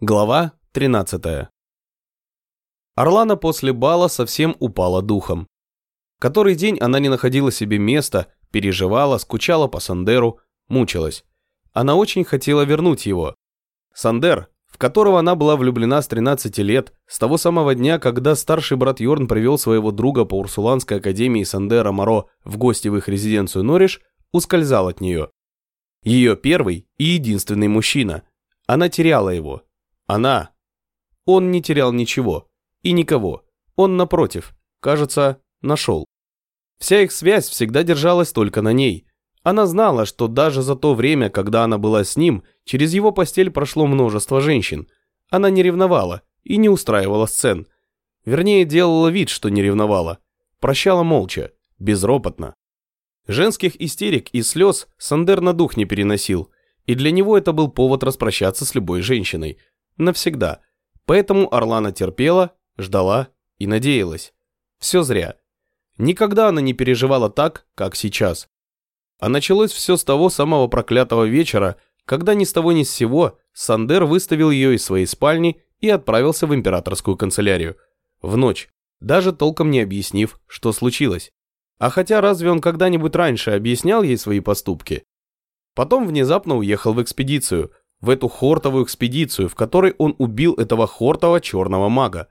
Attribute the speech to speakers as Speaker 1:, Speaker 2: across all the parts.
Speaker 1: Глава 13. Орлана после бала совсем упала духом. Который день она не находила себе места, переживала, скучала по Сандеру, мучилась. Она очень хотела вернуть его. Сандер, в которого она была влюблена с 13 лет, с того самого дня, когда старший брат Йорн привел своего друга по Урсуланской академии Сандера Моро в гости в их резиденцию Нориш, ускользал от нее. Ее первый и единственный мужчина. Она теряла его, она. Он не терял ничего. И никого. Он, напротив, кажется, нашел. Вся их связь всегда держалась только на ней. Она знала, что даже за то время, когда она была с ним, через его постель прошло множество женщин. Она не ревновала и не устраивала сцен. Вернее, делала вид, что не ревновала. Прощала молча, безропотно. Женских истерик и слез Сандер на дух не переносил, и для него это был повод распрощаться с любой женщиной – навсегда. Поэтому Орлана терпела, ждала и надеялась. Все зря. Никогда она не переживала так, как сейчас. А началось все с того самого проклятого вечера, когда ни с того ни с сего Сандер выставил ее из своей спальни и отправился в императорскую канцелярию. В ночь, даже толком не объяснив, что случилось. А хотя разве он когда-нибудь раньше объяснял ей свои поступки? Потом внезапно уехал в экспедицию, в эту хортовую экспедицию, в которой он убил этого хортового черного мага.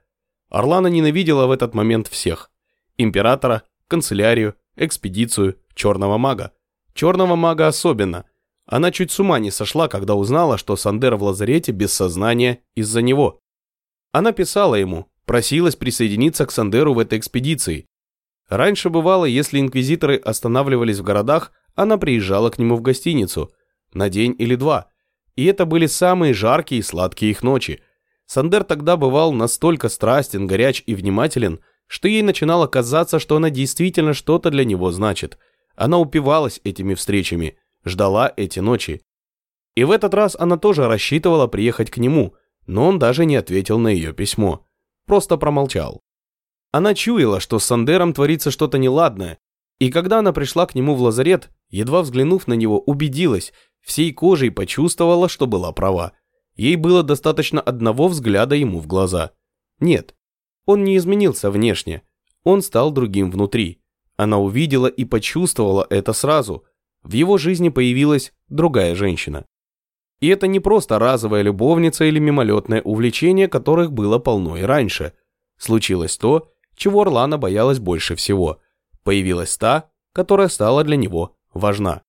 Speaker 1: Орлана ненавидела в этот момент всех. Императора, канцелярию, экспедицию, черного мага. Черного мага особенно. Она чуть с ума не сошла, когда узнала, что Сандер в лазарете без сознания из-за него. Она писала ему, просилась присоединиться к Сандеру в этой экспедиции. Раньше бывало, если инквизиторы останавливались в городах, она приезжала к нему в гостиницу. На день или два – и это были самые жаркие и сладкие их ночи. Сандер тогда бывал настолько страстен, горяч и внимателен, что ей начинало казаться, что она действительно что-то для него значит. Она упивалась этими встречами, ждала эти ночи. И в этот раз она тоже рассчитывала приехать к нему, но он даже не ответил на ее письмо. Просто промолчал. Она чуяла, что с Сандером творится что-то неладное, и когда она пришла к нему в лазарет, едва взглянув на него, убедилась, всей кожей почувствовала, что была права. Ей было достаточно одного взгляда ему в глаза. Нет, он не изменился внешне, он стал другим внутри. Она увидела и почувствовала это сразу. В его жизни появилась другая женщина. И это не просто разовая любовница или мимолетное увлечение, которых было полно и раньше. Случилось то, чего Орлана боялась больше всего. Появилась та, которая стала для него важна.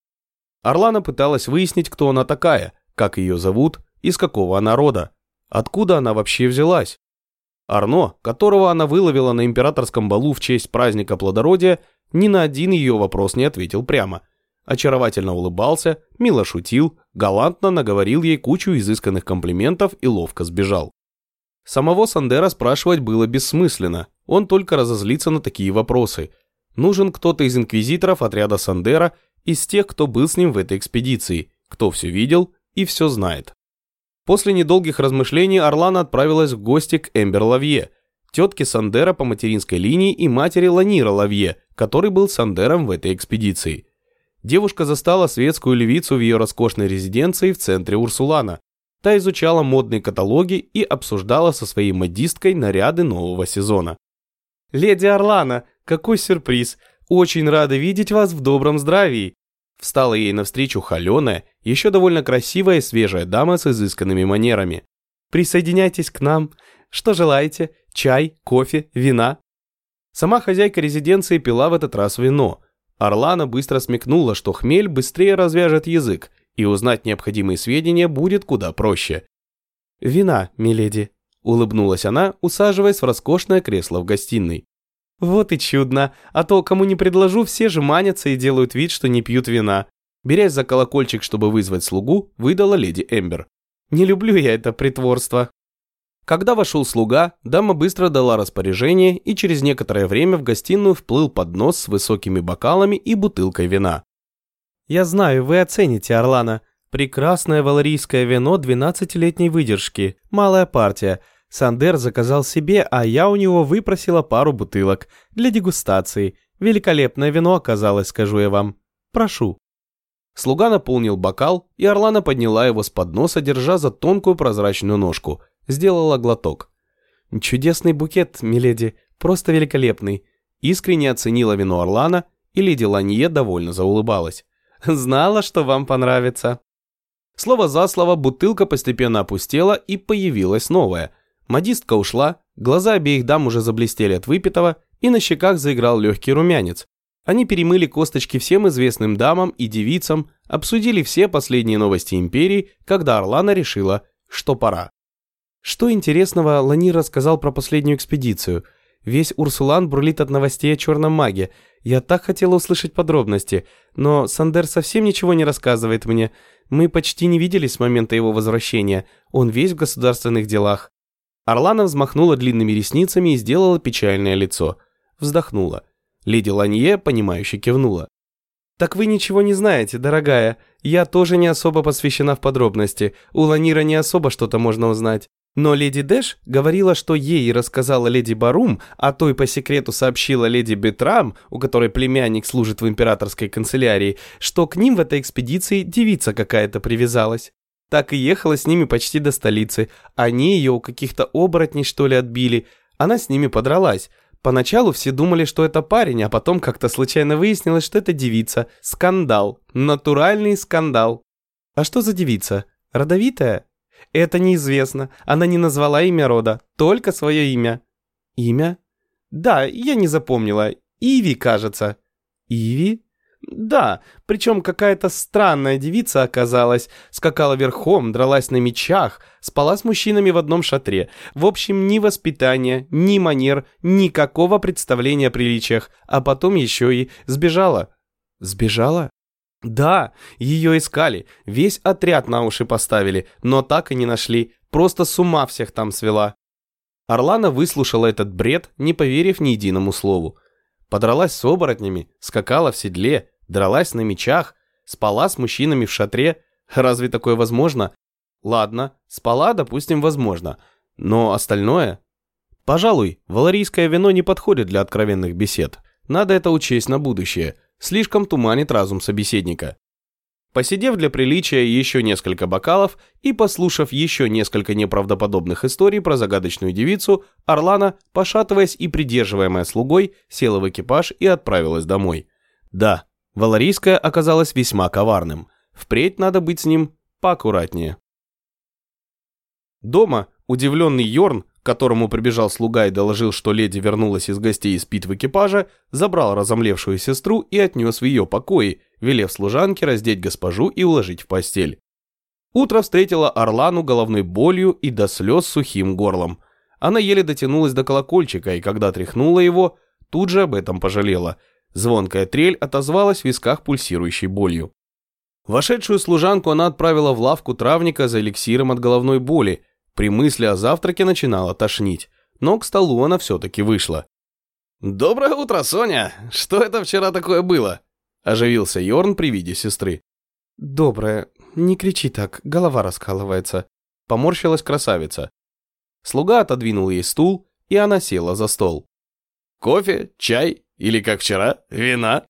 Speaker 1: Орлана пыталась выяснить, кто она такая, как ее зовут, из какого она рода, откуда она вообще взялась. Арно, которого она выловила на императорском балу в честь праздника плодородия, ни на один ее вопрос не ответил прямо. Очаровательно улыбался, мило шутил, галантно наговорил ей кучу изысканных комплиментов и ловко сбежал. Самого Сандера спрашивать было бессмысленно, он только разозлится на такие вопросы. Нужен кто-то из инквизиторов отряда Сандера из тех, кто был с ним в этой экспедиции, кто все видел и все знает. После недолгих размышлений Орлана отправилась в гости к Эмбер Лавье, тетке Сандера по материнской линии и матери Ланира Лавье, который был Сандером в этой экспедиции. Девушка застала светскую левицу в ее роскошной резиденции в центре Урсулана. Та изучала модные каталоги и обсуждала со своей модисткой наряды нового сезона. «Леди Орлана, какой сюрприз! Очень рада видеть вас в добром здравии!» Встала ей навстречу холеная, еще довольно красивая и свежая дама с изысканными манерами. «Присоединяйтесь к нам. Что желаете? Чай, кофе, вина?» Сама хозяйка резиденции пила в этот раз вино. Орлана быстро смекнула, что хмель быстрее развяжет язык, и узнать необходимые сведения будет куда проще. «Вина, миледи», — улыбнулась она, усаживаясь в роскошное кресло в гостиной. Вот и чудно, а то кому не предложу, все же манятся и делают вид, что не пьют вина. Берясь за колокольчик, чтобы вызвать слугу, выдала леди Эмбер. Не люблю я это притворство. Когда вошел слуга, дама быстро дала распоряжение, и через некоторое время в гостиную вплыл поднос с высокими бокалами и бутылкой вина. «Я знаю, вы оцените, Орлана. Прекрасное валерийское вино 12-летней выдержки, малая партия – Сандер заказал себе, а я у него выпросила пару бутылок для дегустации. Великолепное вино оказалось, скажу я вам. Прошу». Слуга наполнил бокал, и Орлана подняла его с подноса, держа за тонкую прозрачную ножку. сделала глоток. «Чудесный букет, миледи, просто великолепный», искренне оценила вино Орлана, и леди Ланье довольно заулыбалась. «Знала, что вам понравится». Слово за слово бутылка постепенно опустела и появилась новая. Модистка ушла, глаза обеих дам уже заблестели от выпитого, и на щеках заиграл легкий румянец. Они перемыли косточки всем известным дамам и девицам, обсудили все последние новости империи, когда Орлана решила, что пора. Что интересного Лани рассказал про последнюю экспедицию? Весь Урсулан бурлит от новостей о черном маге. Я так хотела услышать подробности, но Сандер совсем ничего не рассказывает мне. Мы почти не виделись с момента его возвращения. Он весь в государственных делах. Орлана взмахнула длинными ресницами и сделала печальное лицо. Вздохнула. Леди Ланье, понимающе кивнула. «Так вы ничего не знаете, дорогая. Я тоже не особо посвящена в подробности. У Ланира не особо что-то можно узнать. Но леди Дэш говорила, что ей рассказала леди Барум, а той по секрету сообщила леди Бетрам, у которой племянник служит в императорской канцелярии, что к ним в этой экспедиции девица какая-то привязалась. Так и ехала с ними почти до столицы. Они ее у каких-то оборотней, что ли, отбили. Она с ними подралась. Поначалу все думали, что это парень, а потом как-то случайно выяснилось, что это девица. Скандал. Натуральный скандал. А что за девица? Родовитая? Это неизвестно. Она не назвала имя рода, только свое имя. Имя? Да, я не запомнила. Иви, кажется. Иви? Да, причем какая-то странная девица оказалась, скакала верхом, дралась на мечах, спала с мужчинами в одном шатре. В общем, ни воспитания, ни манер, никакого представления о приличиях, а потом еще и сбежала. Сбежала? Да, ее искали, весь отряд на уши поставили, но так и не нашли, просто с ума всех там свела. Орлана выслушала этот бред, не поверив ни единому слову. Подралась с оборотнями, скакала в седле, дралась на мечах, спала с мужчинами в шатре. Разве такое возможно? Ладно, спала, допустим, возможно. Но остальное? Пожалуй, валарийское вино не подходит для откровенных бесед. Надо это учесть на будущее. Слишком туманит разум собеседника. Посидев для приличия еще несколько бокалов и послушав еще несколько неправдоподобных историй про загадочную девицу, Орлана, пошатываясь и придерживаемая слугой, села в экипаж и отправилась домой. Да, Валарийская оказалась весьма коварным. Впредь надо быть с ним поаккуратнее. Дома удивленный Йорн, которому прибежал слуга и доложил, что леди вернулась из гостей и спит в экипаже, забрал разомлевшую сестру и отнес в ее покои, велев служанке раздеть госпожу и уложить в постель. Утро встретило Орлану головной болью и до слез сухим горлом. Она еле дотянулась до колокольчика, и когда тряхнула его, тут же об этом пожалела. Звонкая трель отозвалась в висках пульсирующей болью. Вошедшую служанку она отправила в лавку травника за эликсиром от головной боли. При мысли о завтраке начинала тошнить, но к столу она все-таки вышла. «Доброе утро, Соня! Что это вчера такое было?» Оживился Йорн при виде сестры. «Доброе. Не кричи так, голова раскалывается». Поморщилась красавица. Слуга отодвинул ей стул, и она села за стол. «Кофе? Чай? Или, как вчера, вина?»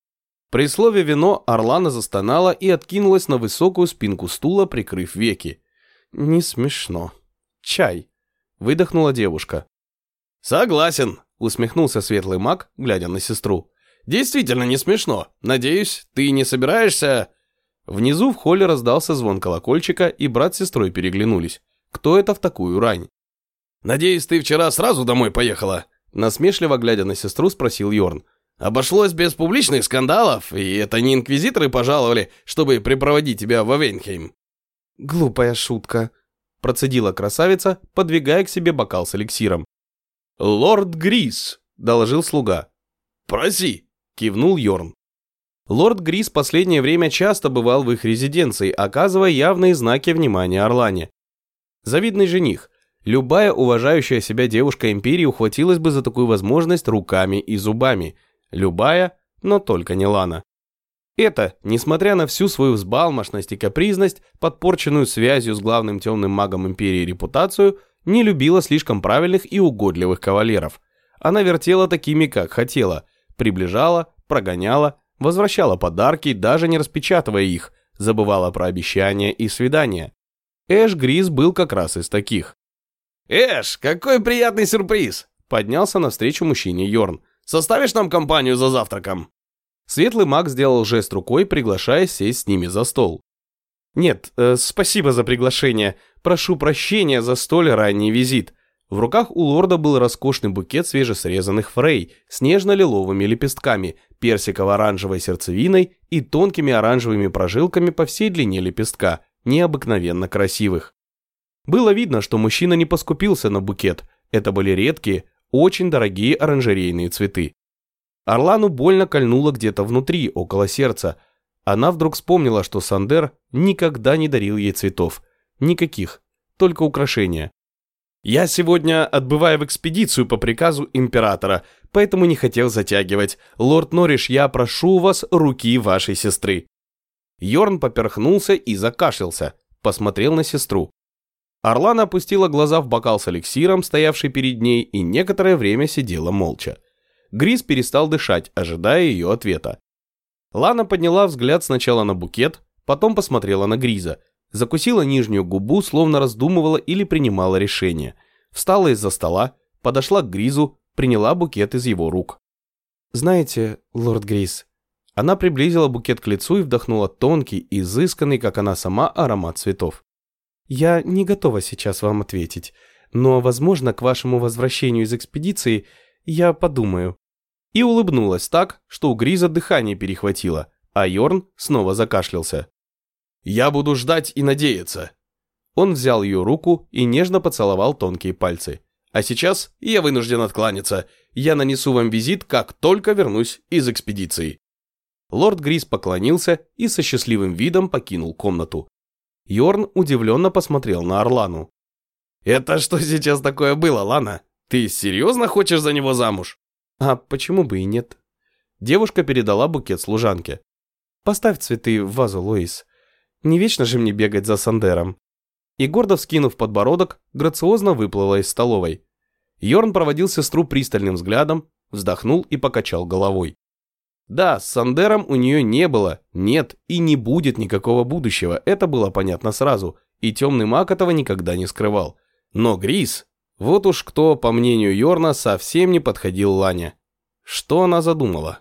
Speaker 1: При слове «вино» Орлана застонала и откинулась на высокую спинку стула, прикрыв веки. «Не смешно. Чай», — выдохнула девушка. «Согласен», — усмехнулся светлый маг, глядя на сестру. Действительно не смешно. Надеюсь, ты не собираешься...» Внизу в холле раздался звон колокольчика, и брат с сестрой переглянулись. Кто это в такую рань? «Надеюсь, ты вчера сразу домой поехала?» Насмешливо глядя на сестру, спросил Йорн. «Обошлось без публичных скандалов, и это не инквизиторы пожаловали, чтобы припроводить тебя в Авенхейм».
Speaker 2: «Глупая шутка», – процедила красавица, подвигая к себе бокал с эликсиром.
Speaker 1: «Лорд Грис», – доложил слуга.
Speaker 3: «Проси»,
Speaker 1: кивнул Йорн. Лорд Грис последнее время часто бывал в их резиденции, оказывая явные знаки внимания Орлане. Завидный жених. Любая уважающая себя девушка империи ухватилась бы за такую возможность руками и зубами. Любая, но только не Лана. Это, несмотря на всю свою взбалмошность и капризность, подпорченную связью с главным темным магом империи репутацию, не любила слишком правильных и угодливых кавалеров. Она вертела такими, как хотела – приближала, прогоняла, возвращала подарки, даже не распечатывая их, забывала про обещания и свидания. Эш Грис был как раз из таких.
Speaker 2: «Эш, какой приятный сюрприз!» Поднялся навстречу мужчине Йорн. «Составишь нам компанию за завтраком?»
Speaker 1: Светлый маг сделал жест рукой, приглашая сесть с ними за стол. «Нет, э, спасибо за приглашение. Прошу прощения за столь ранний визит». В руках у лорда был роскошный букет свежесрезанных фрей с нежно-лиловыми лепестками, персиково-оранжевой сердцевиной и тонкими оранжевыми прожилками по всей длине лепестка, необыкновенно красивых. Было видно, что мужчина не поскупился на букет. Это были редкие, очень дорогие оранжерейные цветы. Орлану больно кольнуло где-то внутри, около сердца. Она вдруг вспомнила, что Сандер никогда не дарил ей цветов. Никаких, только украшения. «Я сегодня отбываю в экспедицию по приказу императора, поэтому не хотел затягивать. Лорд Норриш, я прошу вас руки вашей сестры». Йорн поперхнулся и закашлялся, посмотрел на сестру. Орлана опустила глаза в бокал с эликсиром, стоявший перед ней, и некоторое время сидела молча. Грис перестал дышать, ожидая ее ответа. Лана подняла взгляд сначала на букет, потом посмотрела на Гриза, закусила нижнюю губу, словно раздумывала или принимала решение. Встала из-за стола, подошла к Гризу, приняла букет из его рук. «Знаете, лорд Гриз...» Она приблизила букет к лицу и вдохнула тонкий, изысканный, как она сама, аромат цветов. Я не готова сейчас вам ответить, но, возможно, к вашему возвращению из экспедиции я подумаю». И улыбнулась так, что у Гриза дыхание перехватило, а Йорн снова закашлялся. «Я буду ждать и надеяться». Он взял ее руку и нежно поцеловал тонкие пальцы. «А сейчас я вынужден откланяться. Я нанесу вам визит, как только вернусь из экспедиции». Лорд Гриз поклонился и со счастливым видом покинул комнату, Йорн удивленно посмотрел на Орлану. «Это что сейчас такое было, Лана? Ты серьезно хочешь за него замуж?» «А почему бы и нет?» Девушка передала букет служанке. «Поставь цветы в вазу, Лоис. Не вечно же мне бегать за Сандером». И гордо вскинув подбородок, грациозно выплыла из столовой. Йорн проводил сестру пристальным взглядом, вздохнул и покачал головой. Да, с Сандером у нее не было, нет и не будет никакого будущего, это было понятно сразу, и темный маг этого никогда не скрывал. Но Грис, вот уж кто, по мнению Йорна, совсем не подходил Лане. Что она задумала?